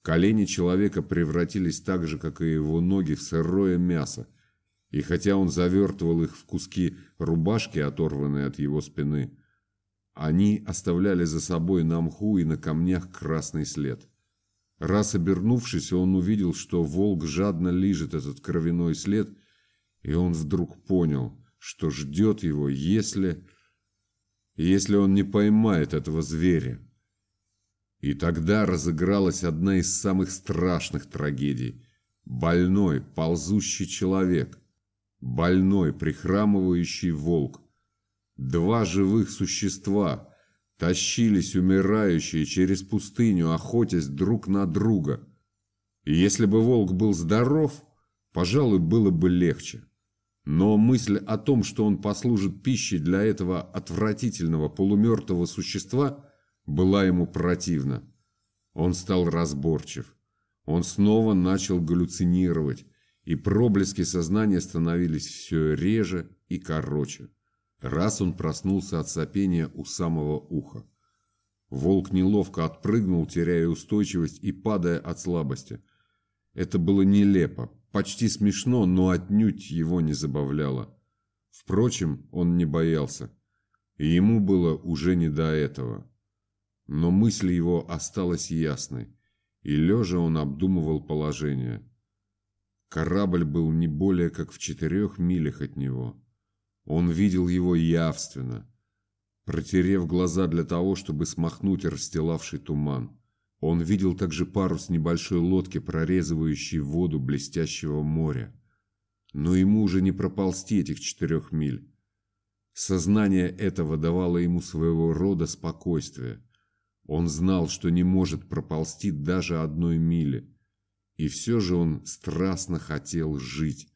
Колени человека превратились так же, как и его ноги, в сырое мясо. И хотя он завертывал их в куски рубашки, оторванные от его спины, они оставляли за собой на мху и на камнях красный след. Раз обернувшись, он увидел, что волк жадно лижет этот кровяной след, и он вдруг понял, что ждет его, если... если он не поймает этого зверя. И тогда разыгралась одна из самых страшных трагедий. Больной, ползущий человек. Больной, прихрамывающий волк. Два живых существа тащились умирающие через пустыню, охотясь друг на друга. И если бы волк был здоров, пожалуй, было бы легче. Но мысль о том, что он послужит пищей для этого отвратительного полумертвого существа – была ему противна. Он стал разборчив. Он снова начал галлюцинировать, и проблески сознания становились все реже и короче. Раз он проснулся от сопения у самого уха. Волк неловко отпрыгнул, теряя устойчивость и падая от слабости. Это было нелепо, почти смешно, но отнюдь его не забавляло. Впрочем, он не боялся. И ему было уже не до этого. Но мысль его осталась ясной, и лежа он обдумывал положение. Корабль был не более как в четырех милях от него. Он видел его явственно, протерев глаза для того, чтобы смахнуть расстилавший туман. Он видел также парус небольшой лодки, прорезывающей воду блестящего моря. Но ему уже не проползти этих четырех миль. Сознание этого давало ему своего рода спокойствие. Он знал, что не может проползти даже одной мили. И все же он страстно хотел жить.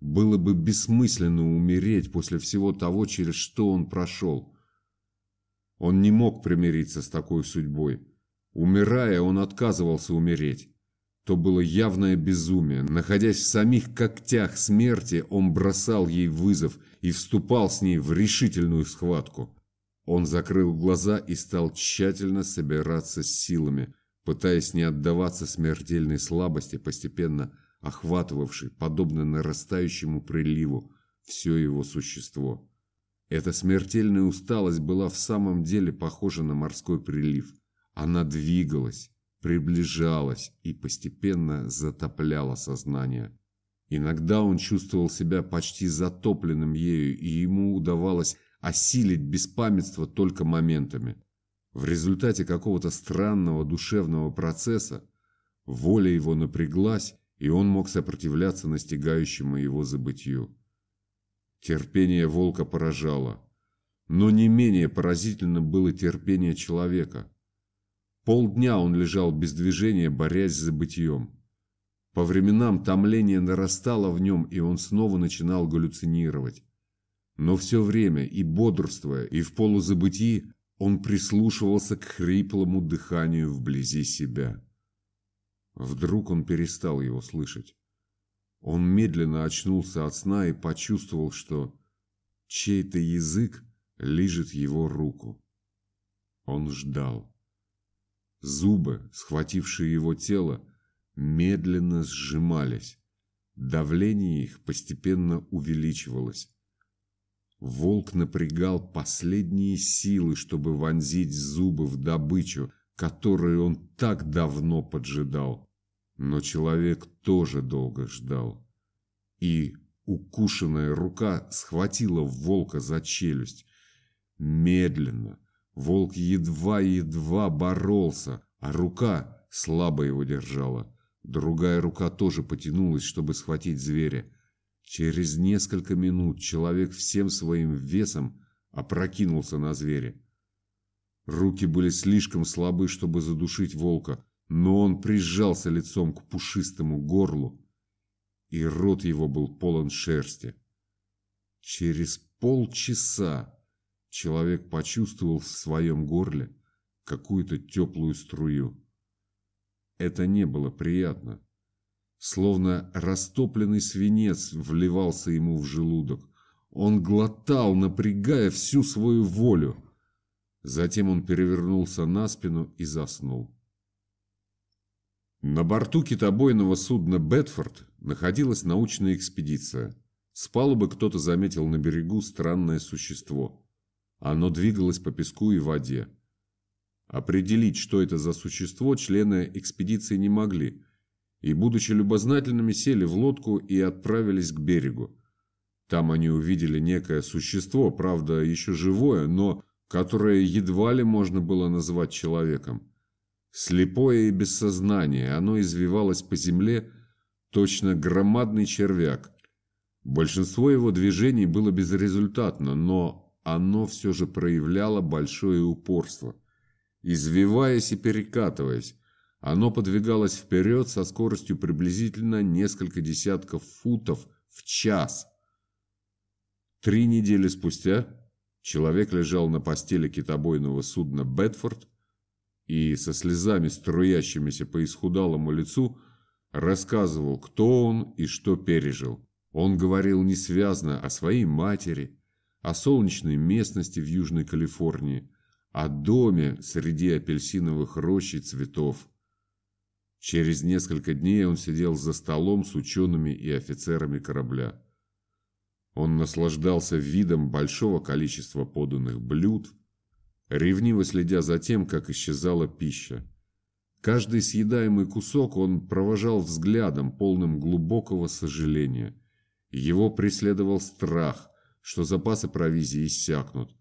Было бы бессмысленно умереть после всего того, через что он прошел. Он не мог примириться с такой судьбой. Умирая, он отказывался умереть. То было явное безумие. Находясь в самих когтях смерти, он бросал ей вызов и вступал с ней в решительную схватку. Он закрыл глаза и стал тщательно собираться с силами, пытаясь не отдаваться смертельной слабости, постепенно охватывавшей, подобно нарастающему приливу, все его существо. Эта смертельная усталость была в самом деле похожа на морской прилив. Она двигалась, приближалась и постепенно затопляла сознание. Иногда он чувствовал себя почти затопленным ею, и ему удавалось осилить беспамятство только моментами. В результате какого-то странного душевного процесса воля его напряглась, и он мог сопротивляться настигающему его забытью. Терпение волка поражало, но не менее поразительно было терпение человека. Полдня он лежал без движения, борясь с забытьем. По временам томление нарастало в нем, и он снова начинал галлюцинировать. Но все время, и бодрствуя, и в полузабытии, он прислушивался к хриплому дыханию вблизи себя. Вдруг он перестал его слышать. Он медленно очнулся от сна и почувствовал, что чей-то язык лижет его руку. Он ждал. Зубы, схватившие его тело, медленно сжимались. Давление их постепенно увеличивалось. Волк напрягал последние силы, чтобы вонзить зубы в добычу, которую он так давно поджидал. Но человек тоже долго ждал. И укушенная рука схватила волка за челюсть. Медленно. Волк едва-едва боролся, а рука слабо его держала. Другая рука тоже потянулась, чтобы схватить зверя. Через несколько минут человек всем своим весом опрокинулся на зверя. Руки были слишком слабы, чтобы задушить волка, но он прижался лицом к пушистому горлу, и рот его был полон шерсти. Через полчаса человек почувствовал в своем горле какую-то теплую струю. Это не было приятно. Словно растопленный свинец вливался ему в желудок. Он глотал, напрягая всю свою волю. Затем он перевернулся на спину и заснул. На борту китобойного судна «Бетфорд» находилась научная экспедиция. С палубы кто-то заметил на берегу странное существо. Оно двигалось по песку и воде. Определить, что это за существо, члены экспедиции не могли, и, будучи любознательными, сели в лодку и отправились к берегу. Там они увидели некое существо, правда, еще живое, но которое едва ли можно было назвать человеком. Слепое и без сознания, оно извивалось по земле, точно громадный червяк. Большинство его движений было безрезультатно, но оно все же проявляло большое упорство. Извиваясь и перекатываясь, оно подвигалось вперед со скоростью приблизительно несколько десятков футов в час. Три недели спустя человек лежал на постели китобойного судна «Бетфорд» и со слезами, струящимися по исхудалому лицу, рассказывал, кто он и что пережил. Он говорил несвязно о своей матери, о солнечной местности в Южной Калифорнии, о доме среди апельсиновых рощ и цветов. Через несколько дней он сидел за столом с учеными и офицерами корабля. Он наслаждался видом большого количества поданных блюд, ревниво следя за тем, как исчезала пища. Каждый съедаемый кусок он провожал взглядом, полным глубокого сожаления. Его преследовал страх, что запасы провизии иссякнут.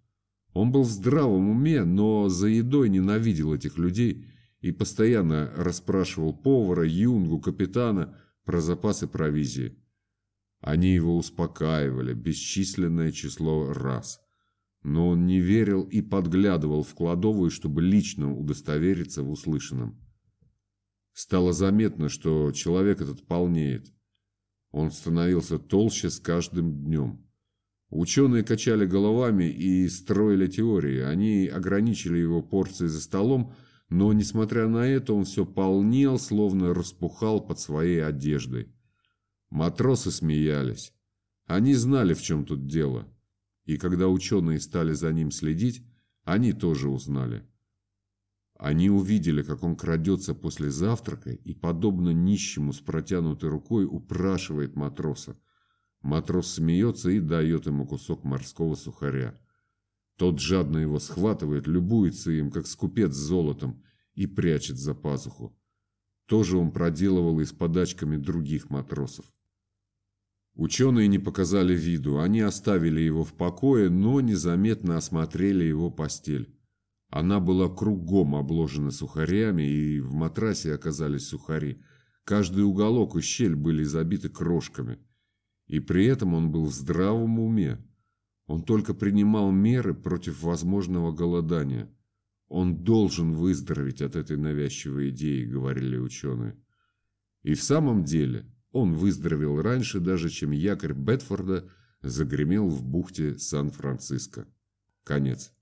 Он был в здравом уме, но за едой ненавидел этих людей и постоянно расспрашивал повара, юнгу, капитана про запасы провизии. Они его успокаивали бесчисленное число раз. Но он не верил и подглядывал в кладовую, чтобы лично удостовериться в услышанном. Стало заметно, что человек этот полнеет. Он становился толще с каждым днем. Ученые качали головами и строили теории. Они ограничили его порции за столом, но, несмотря на это, он все полнел, словно распухал под своей одеждой. Матросы смеялись. Они знали, в чем тут дело. И когда ученые стали за ним следить, они тоже узнали. Они увидели, как он крадется после завтрака и, подобно нищему с протянутой рукой, упрашивает матроса. Матрос смеется и дает ему кусок морского сухаря. Тот жадно его схватывает, любуется им, как скупец с золотом, и прячет за пазуху. Тоже он проделывал и с подачками других матросов. Ученые не показали виду, они оставили его в покое, но незаметно осмотрели его постель. Она была кругом обложена сухарями, и в матрасе оказались сухари. Каждый уголок и щель были забиты крошками. И при этом он был в здравом уме. Он только принимал меры против возможного голодания. Он должен выздороветь от этой навязчивой идеи, говорили ученые. И в самом деле он выздоровел раньше даже, чем якорь Бетфорда загремел в бухте Сан-Франциско. Конец.